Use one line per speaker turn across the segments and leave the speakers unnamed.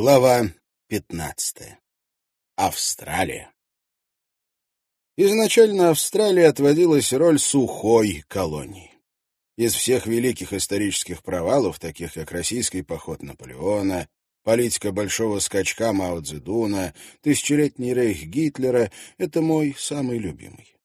Глава 15. Австралия. Изначально Австралии отводилась роль сухой колонии. Из всех великих исторических провалов, таких как российский поход Наполеона, политика большого скачка Мао Цзэдуна, тысячелетний рейх Гитлера, это мой самый любимый.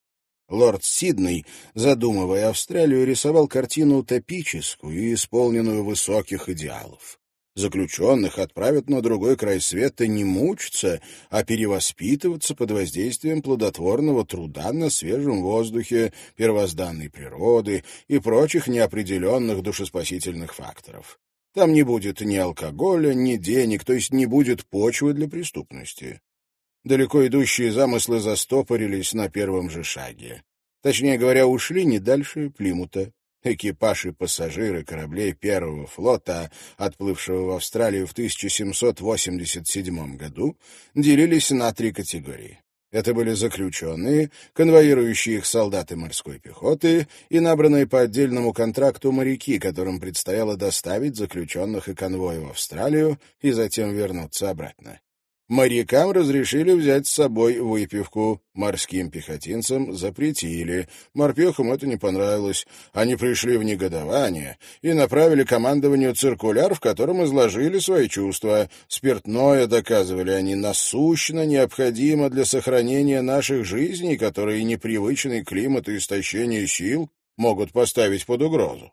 Лорд Сидней, задумывая Австралию, рисовал картину утопическую и исполненную высоких идеалов. Заключенных отправят на другой край света не мучиться, а перевоспитываться под воздействием плодотворного труда на свежем воздухе, первозданной природы и прочих неопределенных душеспасительных факторов. Там не будет ни алкоголя, ни денег, то есть не будет почвы для преступности. Далеко идущие замыслы застопорились на первом же шаге. Точнее говоря, ушли не дальше Плимута. Экипаж и пассажиры кораблей Первого флота, отплывшего в Австралию в 1787 году, делились на три категории. Это были заключенные, конвоирующие их солдаты морской пехоты и набранные по отдельному контракту моряки, которым предстояло доставить заключенных и конвой в Австралию и затем вернуться обратно. Морякам разрешили взять с собой выпивку, морским пехотинцам запретили. Морпехам это не понравилось. Они пришли в негодование и направили командованию циркуляр, в котором изложили свои чувства. Спиртное, доказывали они, насущно необходимо для сохранения наших жизней, которые непривычный климат и истощение сил могут поставить под угрозу.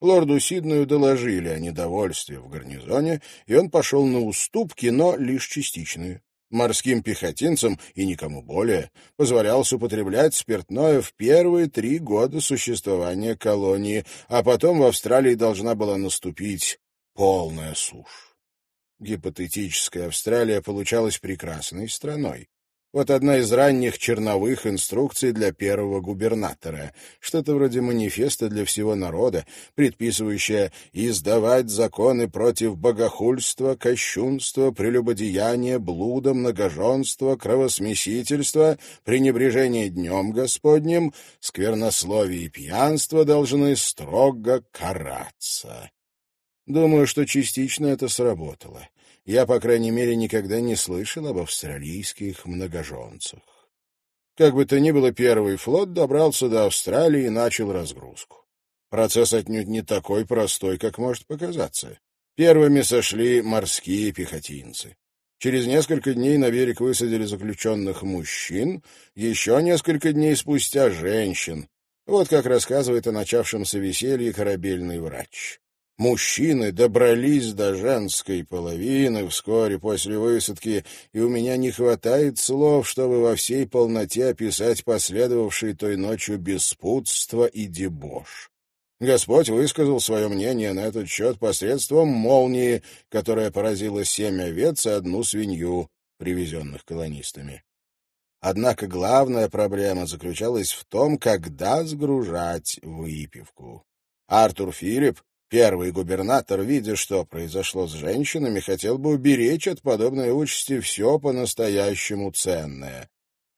Лорду Сиднею доложили о недовольстве в гарнизоне, и он пошел на уступки, но лишь частичные. Морским пехотинцам и никому более позволялось употреблять спиртное в первые три года существования колонии, а потом в Австралии должна была наступить полная сушь. Гипотетическая Австралия получалась прекрасной страной. Вот одна из ранних черновых инструкций для первого губернатора. Что-то вроде манифеста для всего народа, предписывающее издавать законы против богохульства, кощунства, прелюбодеяния, блуда, многоженства, кровосмесительства, пренебрежения днем Господним, сквернословие и пьянство должны строго караться. Думаю, что частично это сработало. Я, по крайней мере, никогда не слышал об австралийских многоженцах. Как бы то ни было, первый флот добрался до Австралии и начал разгрузку. Процесс отнюдь не такой простой, как может показаться. Первыми сошли морские пехотинцы. Через несколько дней на берег высадили заключенных мужчин, еще несколько дней спустя — женщин. Вот как рассказывает о начавшемся веселье корабельный врач. Мужчины добрались до женской половины вскоре после высадки, и у меня не хватает слов, чтобы во всей полноте описать последовавшие той ночью беспутство и дебош. Господь высказал свое мнение на этот счет посредством молнии, которая поразила семь овец и одну свинью, привезенных колонистами. Однако главная проблема заключалась в том, когда сгружать выпивку. Артур Филипп, Первый губернатор, видя, что произошло с женщинами, хотел бы уберечь от подобной участи все по-настоящему ценное.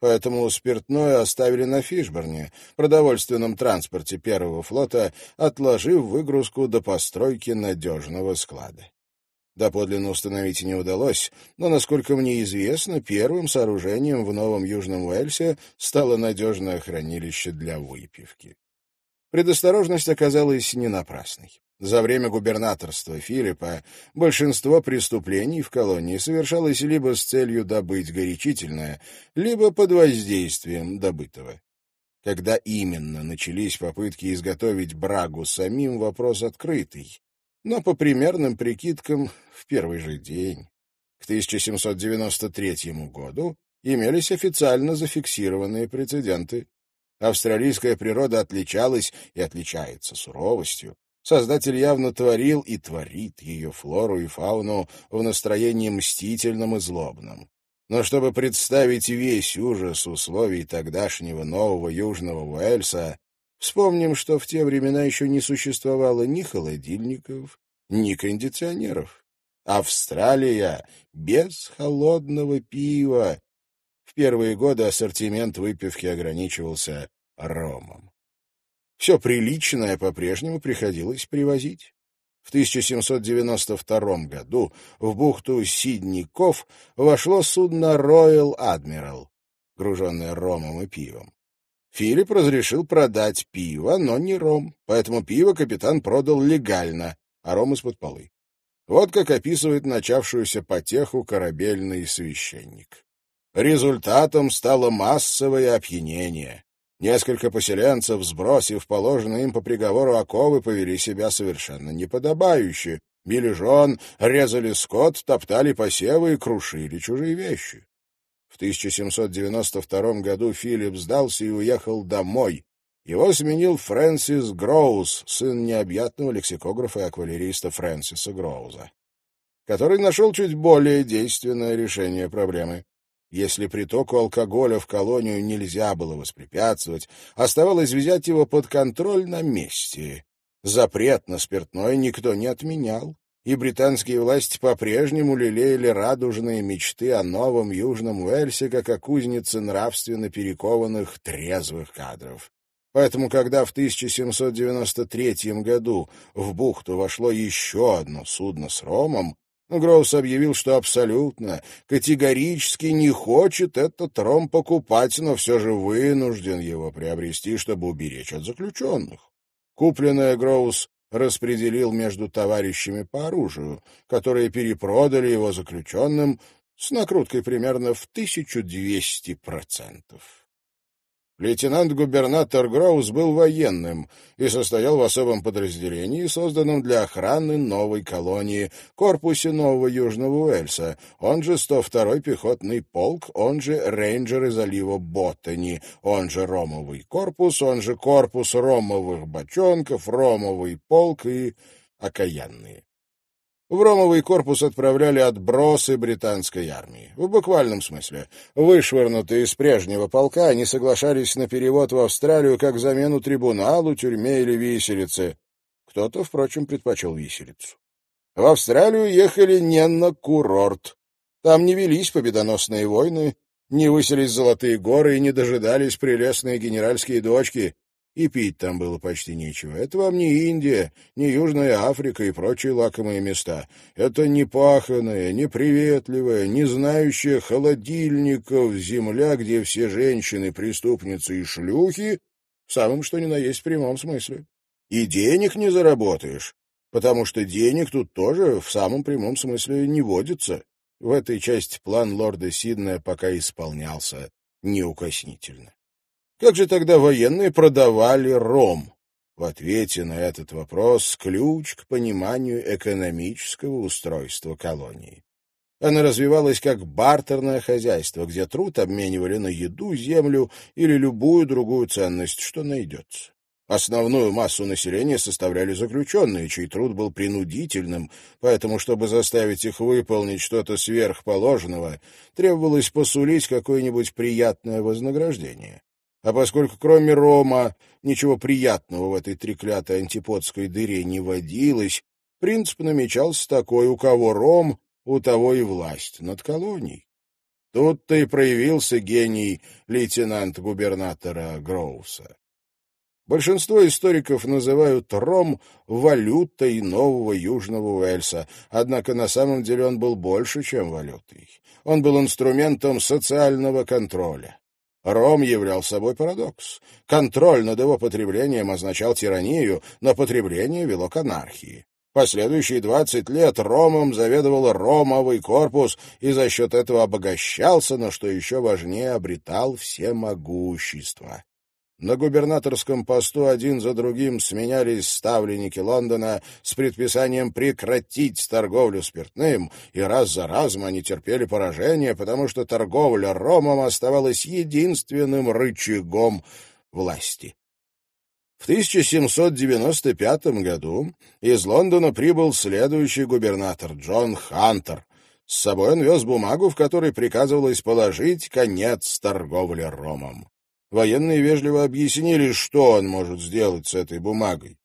Поэтому спиртное оставили на Фишборне, продовольственном транспорте Первого флота, отложив выгрузку до постройки надежного склада. Доподлинно установить не удалось, но, насколько мне известно, первым сооружением в Новом Южном Уэльсе стало надежное хранилище для выпивки. Предосторожность оказалась не напрасной. За время губернаторства Филиппа большинство преступлений в колонии совершалось либо с целью добыть горячительное, либо под воздействием добытого. Когда именно начались попытки изготовить брагу самим, вопрос открытый. Но по примерным прикидкам, в первый же день. К 1793 году имелись официально зафиксированные прецеденты. Австралийская природа отличалась и отличается суровостью. Создатель явно творил и творит ее флору и фауну в настроении мстительном и злобном. Но чтобы представить весь ужас условий тогдашнего нового Южного Уэльса, вспомним, что в те времена еще не существовало ни холодильников, ни кондиционеров. Австралия без холодного пива. В первые годы ассортимент выпивки ограничивался ромом. Все приличное по-прежнему приходилось привозить. В 1792 году в бухту Сидников вошло судно Royal Admiral, груженное ромом и пивом. Филипп разрешил продать пиво, но не ром, поэтому пиво капитан продал легально, а ром из-под полы. Вот как описывает начавшуюся потеху корабельный священник. Результатом стало массовое опьянение. Несколько поселенцев, сбросив положенные им по приговору оковы, повели себя совершенно неподобающе. Били жен, резали скот, топтали посевы и крушили чужие вещи. В 1792 году Филипп сдался и уехал домой. Его сменил Фрэнсис Гроуз, сын необъятного лексикографа и аквалериста Фрэнсиса Гроуза, который нашел чуть более действенное решение проблемы. Если притоку алкоголя в колонию нельзя было воспрепятствовать, оставалось взять его под контроль на месте. Запрет на спиртное никто не отменял, и британские власти по-прежнему лелеяли радужные мечты о новом Южном Уэльсе как о кузнице нравственно перекованных трезвых кадров. Поэтому, когда в 1793 году в бухту вошло еще одно судно с ромом, Гроус объявил, что абсолютно, категорически не хочет этот ром покупать, но все же вынужден его приобрести, чтобы уберечь от заключенных. Купленное Гроус распределил между товарищами по оружию, которые перепродали его заключенным с накруткой примерно в 1200 процентов. Лейтенант-губернатор Гроус был военным и состоял в особом подразделении, созданном для охраны новой колонии, корпусе Нового Южного Уэльса, он же 102-й пехотный полк, он же рейнджеры залива Боттани, он же Ромовый корпус, он же корпус Ромовых бочонков, Ромовый полк и окаянные. В Ромовый корпус отправляли отбросы британской армии. В буквальном смысле. Вышвырнутые из прежнего полка, они соглашались на перевод в Австралию как замену трибуналу, тюрьме или виселице. Кто-то, впрочем, предпочел виселицу. В Австралию ехали не на курорт. Там не велись победоносные войны, не выселись золотые горы и не дожидались прелестные генеральские дочки и пить там было почти нечего. Это вам не Индия, не Южная Африка и прочие лакомые места. Это не паханая, не приветливая, не знающая холодильников земля, где все женщины, преступницы и шлюхи, в самом что ни на есть прямом смысле. И денег не заработаешь, потому что денег тут тоже в самом прямом смысле не водится. В этой части план лорда Сиднея пока исполнялся неукоснительно. Как же тогда военные продавали ром? В ответе на этот вопрос ключ к пониманию экономического устройства колонии. Она развивалась как бартерное хозяйство, где труд обменивали на еду, землю или любую другую ценность, что найдется. Основную массу населения составляли заключенные, чей труд был принудительным, поэтому, чтобы заставить их выполнить что-то сверхположенного, требовалось посулить какое-нибудь приятное вознаграждение. А поскольку кроме рома ничего приятного в этой треклятой антиподской дыре не водилось, принцип намечался такой, у кого ром, у того и власть над колонией. Тут-то и проявился гений лейтенанта-губернатора Гроуса. Большинство историков называют ром валютой нового Южного Уэльса, однако на самом деле он был больше, чем валютой. Он был инструментом социального контроля. Ром являл собой парадокс. Контроль над его потреблением означал тиранию, но потребление вело к анархии. Последующие двадцать лет Ромом заведовал Ромовый корпус и за счет этого обогащался, но, что еще важнее, обретал всемогущество. На губернаторском посту один за другим сменялись ставленники Лондона с предписанием прекратить торговлю спиртным, и раз за разом они терпели поражение, потому что торговля ромом оставалась единственным рычагом власти. В 1795 году из Лондона прибыл следующий губернатор Джон Хантер. С собой он вез бумагу, в которой приказывалось положить конец торговле ромом. Военные вежливо объяснили, что он может сделать с этой бумагой.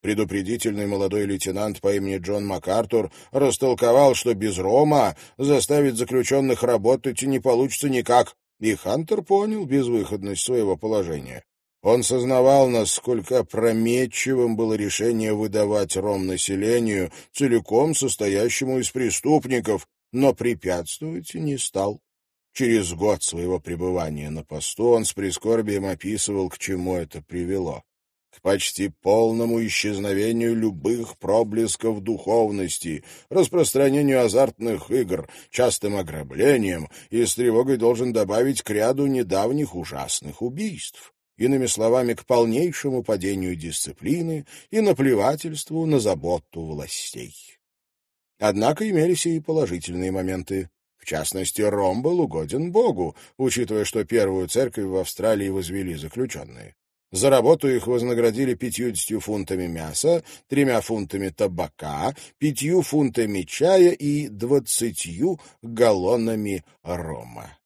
Предупредительный молодой лейтенант по имени Джон МакАртур растолковал, что без Рома заставить заключенных работать не получится никак, и Хантер понял безвыходность своего положения. Он сознавал, насколько опрометчивым было решение выдавать ром населению, целиком состоящему из преступников, но препятствовать не стал. Через год своего пребывания на посту он с прискорбием описывал, к чему это привело. К почти полному исчезновению любых проблесков духовности, распространению азартных игр, частым ограблениям и с тревогой должен добавить к ряду недавних ужасных убийств иными словами, к полнейшему падению дисциплины и наплевательству на заботу властей. Однако имелись и положительные моменты. Частности, Ром был угоден Богу, учитывая, что первую церковь в Австралии возвели заключенные. За работу их вознаградили пятьюдесятью фунтами мяса, тремя фунтами табака, пятью фунтами чая и двадцатью галлонами рома.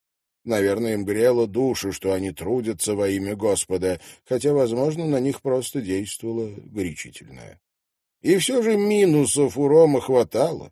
Наверное, им грело душу, что они трудятся во имя Господа, хотя, возможно, на них просто действовало горячительное. И все же минусов у Рома хватало.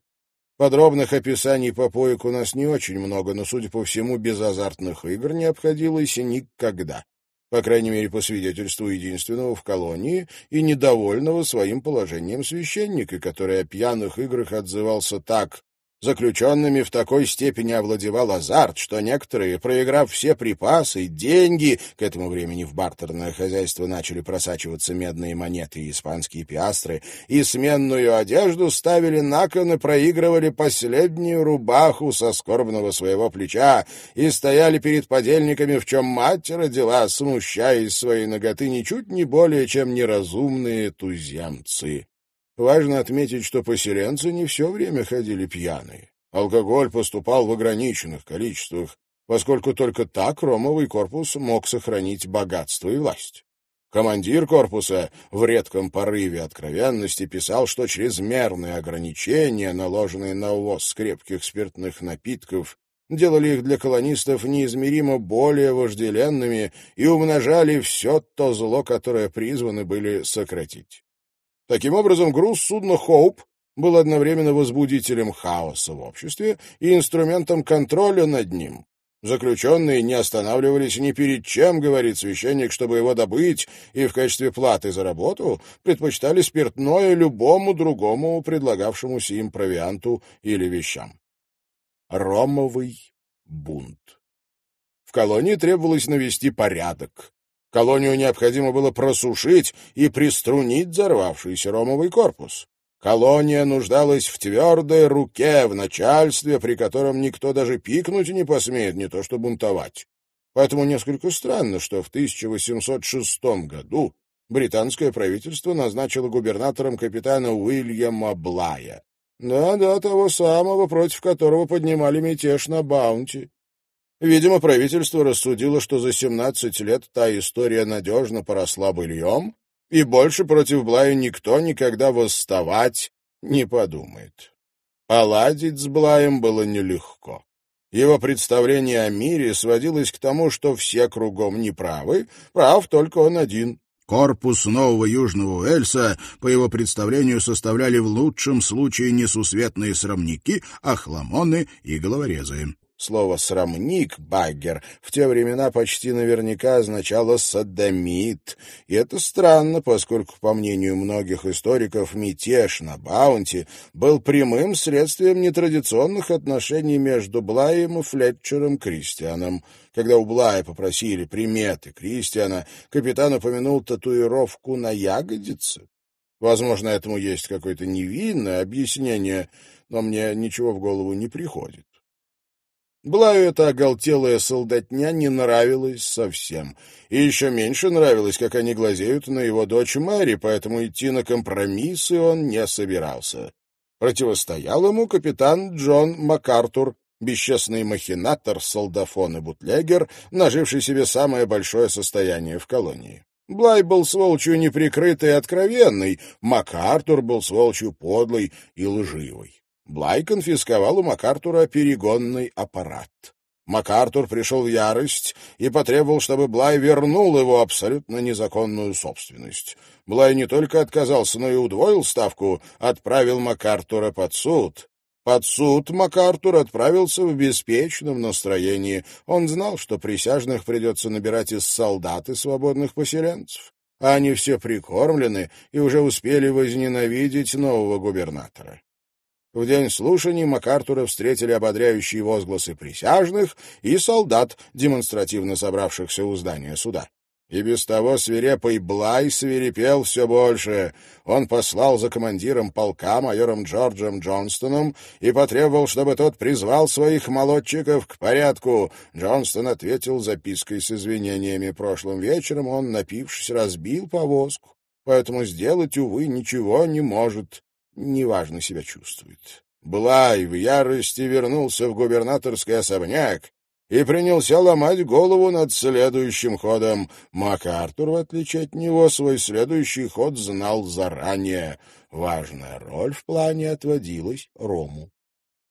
Подробных описаний попоек у нас не очень много, но, судя по всему, без азартных игр не обходилось никогда. По крайней мере, по свидетельству единственного в колонии и недовольного своим положением священника, который о пьяных играх отзывался так Заключенными в такой степени овладевал азарт, что некоторые, проиграв все припасы, деньги, к этому времени в бартерное хозяйство начали просачиваться медные монеты и испанские пиастры, и сменную одежду ставили на кон и проигрывали последнюю рубаху со скорбного своего плеча и стояли перед подельниками, в чем мать родила, смущаясь своей ноготы ничуть не более, чем неразумные туземцы. Важно отметить, что поселенцы не все время ходили пьяные. Алкоголь поступал в ограниченных количествах, поскольку только так ромовый корпус мог сохранить богатство и власть. Командир корпуса в редком порыве откровенности писал, что чрезмерные ограничения, наложенные на увоз крепких спиртных напитков, делали их для колонистов неизмеримо более вожделенными и умножали все то зло, которое призваны были сократить. Таким образом, груз судна «Хоуп» был одновременно возбудителем хаоса в обществе и инструментом контроля над ним. Заключенные не останавливались ни перед чем, говорит священник, чтобы его добыть, и в качестве платы за работу предпочитали спиртное любому другому предлагавшемуся им провианту или вещам. Ромовый бунт. В колонии требовалось навести порядок. Колонию необходимо было просушить и приструнить взорвавшийся ромовый корпус. Колония нуждалась в твердой руке, в начальстве, при котором никто даже пикнуть не посмеет, не то что бунтовать. Поэтому несколько странно, что в 1806 году британское правительство назначило губернатором капитана Уильяма Блая. Да-да, того самого, против которого поднимали мятеж на Баунти. Видимо, правительство рассудило, что за 17 лет та история надежно поросла быльем, и больше против Блая никто никогда восставать не подумает. Поладить с Блаем было нелегко. Его представление о мире сводилось к тому, что все кругом неправы, прав только он один. Корпус Нового Южного Уэльса, по его представлению, составляли в лучшем случае несусветные срамники, ахламоны и головорезы. Слово «срамник», «баггер» в те времена почти наверняка означало «садомит». И это странно, поскольку, по мнению многих историков, мятеж на Баунти был прямым следствием нетрадиционных отношений между Блаем и Флетчером Кристианом. Когда у Блая попросили приметы Кристиана, капитан упомянул татуировку на ягодице. Возможно, этому есть какое-то невинное объяснение, но мне ничего в голову не приходит. Блаю эта оголтелая солдатня не нравилась совсем. И еще меньше нравилось, как они глазеют на его дочь Мэри, поэтому идти на компромиссы он не собирался. Противостоял ему капитан Джон МакАртур, бесчестный махинатор, солдафон и бутлегер, наживший себе самое большое состояние в колонии. Блай был сволочью неприкрытой и откровенной, МакАртур был сволочью подлой и лживой. Блай конфисковал у МакАртура перегонный аппарат. МакАртур пришел в ярость и потребовал, чтобы Блай вернул его абсолютно незаконную собственность. Блай не только отказался, но и удвоил ставку, отправил МакАртура под суд. Под суд МакАртур отправился в беспечном настроении. Он знал, что присяжных придется набирать из солдат и свободных поселенцев. Они все прикормлены и уже успели возненавидеть нового губернатора. В день слушаний МакАртура встретили ободряющие возгласы присяжных и солдат, демонстративно собравшихся у здания суда. И без того свирепый Блай свирепел все больше. Он послал за командиром полка, майором Джорджем Джонстоном, и потребовал, чтобы тот призвал своих молодчиков к порядку. Джонстон ответил запиской с извинениями. Прошлым вечером он, напившись, разбил повозку, поэтому сделать, увы, ничего не может, неважно себя чувствует. Блай в ярости вернулся в губернаторский особняк и принялся ломать голову над следующим ходом. МакАртур, в отличие от него, свой следующий ход знал заранее. Важная роль в плане отводилась Рому.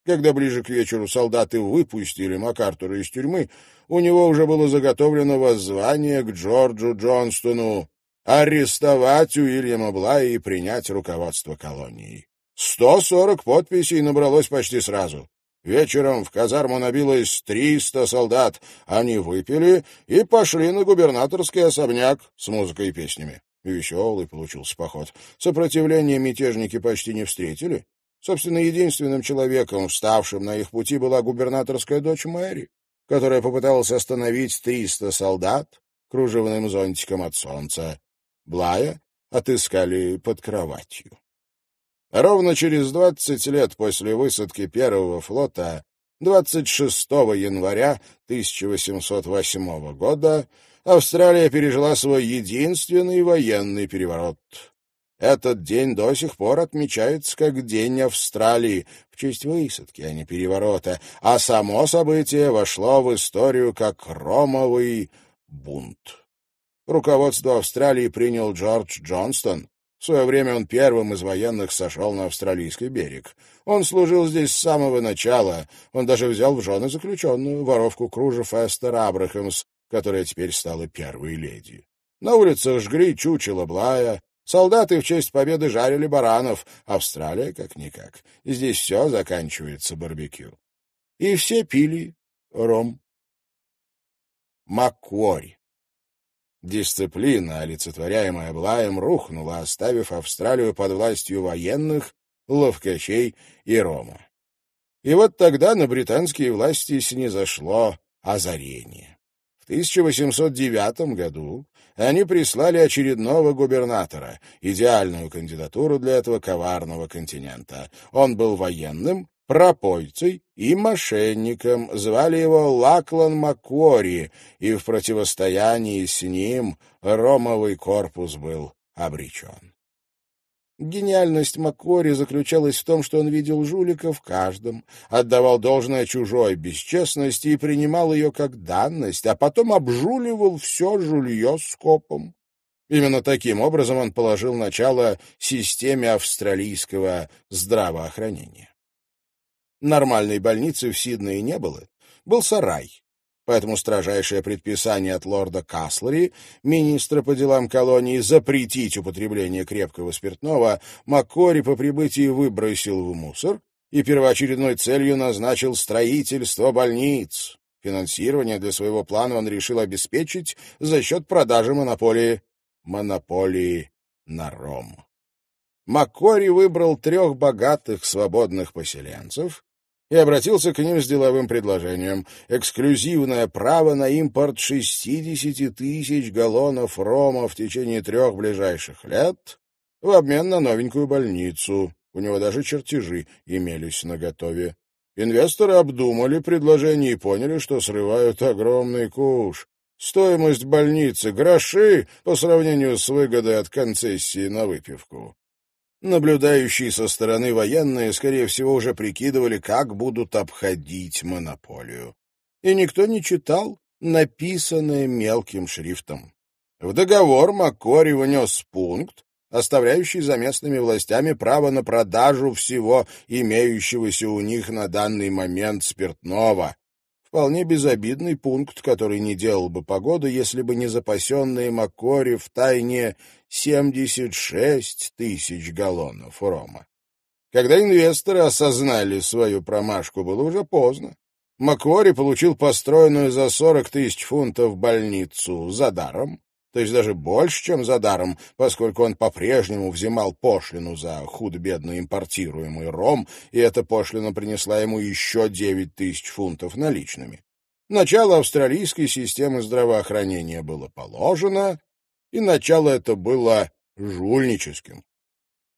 Когда ближе к вечеру солдаты выпустили МакАртура из тюрьмы, у него уже было заготовлено воззвание к Джорджу Джонстону арестовать Уильяма Блая и принять руководство. Сто сорок подписей набралось почти сразу. Вечером в казарму набилось триста солдат. Они выпили и пошли на губернаторский особняк с музыкой и песнями. Веселый получился поход. Сопротивления мятежники почти не встретили. Собственно, единственным человеком, вставшим на их пути, была губернаторская дочь Мэри, которая попыталась остановить триста солдат кружевным зонтиком от солнца. Блая отыскали под кроватью. Ровно через 20 лет после высадки первого флота, 26 января 1808 года, Австралия пережила свой единственный военный переворот. Этот день до сих пор отмечается как День Австралии, в честь высадки, а не переворота, а само событие вошло в историю как Ромовый бунт. Руководство Австралии принял Джордж Джонстон, в свое время он первым из военных сошел на австралийский берег. Он служил здесь с самого начала. Он даже взял в жены заключенную, воровку кружев Эстер Абрахамс, которая теперь стала первой леди. На улицах жгли чучело Блая, солдаты в честь победы жарили баранов. Австралия как-никак. Здесь все заканчивается барбекю. И все пили ром. Маккори. Дисциплина, олицетворяемая Блаем, рухнула, оставив Австралию под властью военных, ловкачей и рома. И вот тогда на британские власти снизошло озарение. В 1809 году они прислали очередного губернатора, идеальную кандидатуру для этого коварного континента. Он был военным, пропойцей и мошенником, звали его Лаклан Маккори, и в противостоянии с ним ромовый корпус был обречен. Гениальность Маккори заключалась в том, что он видел жулика в каждом, отдавал должное чужой бесчестности и принимал ее как данность, а потом обжуливал все жулье скопом. Именно таким образом он положил начало системе австралийского здравоохранения. Нормальной больницы в Сиднее не было. Был сарай. Поэтому строжайшее предписание от лорда Каслери, министра по делам колонии, запретить употребление крепкого спиртного, Маккори по прибытии выбросил в мусор и первоочередной целью назначил строительство больниц. Финансирование для своего плана он решил обеспечить за счет продажи монополии. Монополии на ром. Маккори выбрал трех богатых свободных поселенцев, и обратился к ним с деловым предложением. Эксклюзивное право на импорт 60 тысяч галлонов рома в течение трех ближайших лет в обмен на новенькую больницу. У него даже чертежи имелись наготове. Инвесторы обдумали предложение и поняли, что срывают огромный куш. Стоимость больницы — гроши по сравнению с выгодой от концессии на выпивку. Наблюдающие со стороны военные, скорее всего, уже прикидывали, как будут обходить монополию. И никто не читал написанное мелким шрифтом. В договор Маккори внес пункт, оставляющий за местными властями право на продажу всего имеющегося у них на данный момент спиртного, Вполне безобидный пункт, который не делал бы погоду, если бы не запасенные Маккори в тайне 76 тысяч галлонов рома. Когда инвесторы осознали свою промашку, было уже поздно. Маквори получил построенную за 40 тысяч фунтов больницу за даром, то есть даже больше, чем за даром, поскольку он по-прежнему взимал пошлину за худо-бедно импортируемый ром, и эта пошлина принесла ему еще 9 тысяч фунтов наличными. Начало австралийской системы здравоохранения было положено, и начало это было жульническим.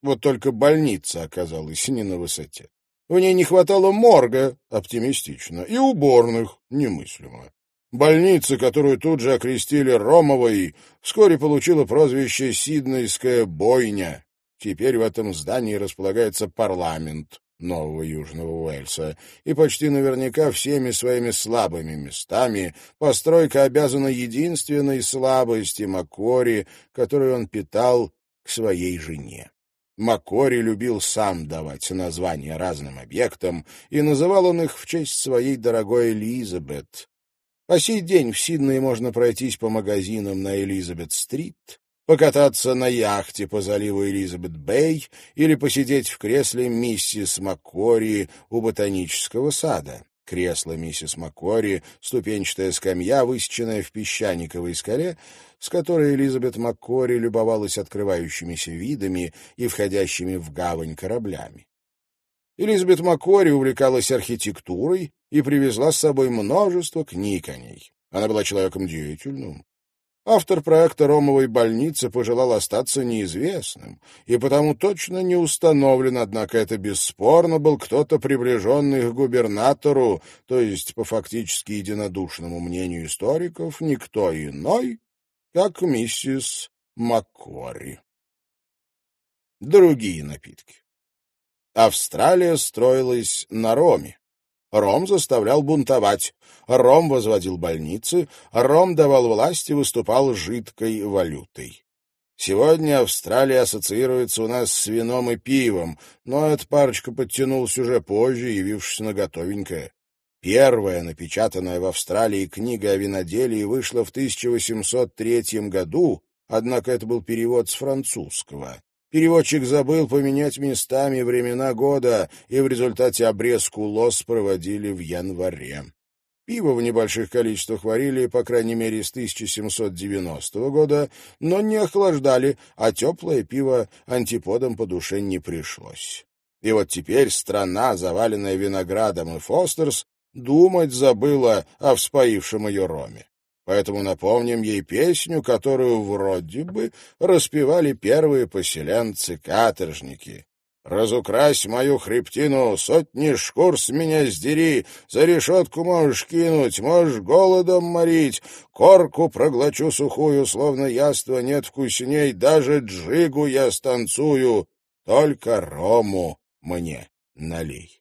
Вот только больница оказалась не на высоте. В ней не хватало морга, оптимистично, и уборных, немыслимо. Больница, которую тут же окрестили Ромовой, вскоре получила прозвище «Сиднейская бойня». Теперь в этом здании располагается парламент Нового Южного Уэльса, и почти наверняка всеми своими слабыми местами постройка обязана единственной слабости Маккори, которую он питал к своей жене. Маккори любил сам давать названия разным объектам, и называл он их в честь своей дорогой Элизабет, по сей день в Сиднее можно пройтись по магазинам на Элизабет-стрит, покататься на яхте по заливу Элизабет-Бэй или посидеть в кресле миссис Маккори у ботанического сада. Кресло миссис Маккори — ступенчатая скамья, высеченная в песчаниковой скале, с которой Элизабет Маккори любовалась открывающимися видами и входящими в гавань кораблями. Элизабет Маккори увлекалась архитектурой и привезла с собой множество книг о ней. Она была человеком деятельным. Автор проекта Ромовой больницы пожелал остаться неизвестным, и потому точно не установлен, однако это бесспорно был кто-то приближенный к губернатору, то есть, по фактически единодушному мнению историков, никто иной, как миссис Маккори. Другие напитки. Австралия строилась на роме. Ром заставлял бунтовать, Ром возводил больницы, Ром давал власть и выступал жидкой валютой. Сегодня Австралия ассоциируется у нас с вином и пивом, но эта парочка подтянулась уже позже, явившись на готовенькое. Первая напечатанная в Австралии книга о виноделии вышла в 1803 году, однако это был перевод с французского. Переводчик забыл поменять местами времена года, и в результате обрезку лос проводили в январе. Пиво в небольших количествах варили, по крайней мере, с 1790 года, но не охлаждали, а теплое пиво антиподам по душе не пришлось. И вот теперь страна, заваленная виноградом и Фостерс, думать забыла о вспоившем ее роме. Поэтому напомним ей песню, которую вроде бы распевали первые поселенцы-каторжники. «Разукрась мою хребтину, сотни шкур с меня сдери, за решетку можешь кинуть, можешь голодом морить, корку проглочу сухую, словно яства нет вкусней, даже джигу я станцую, только рому мне налей».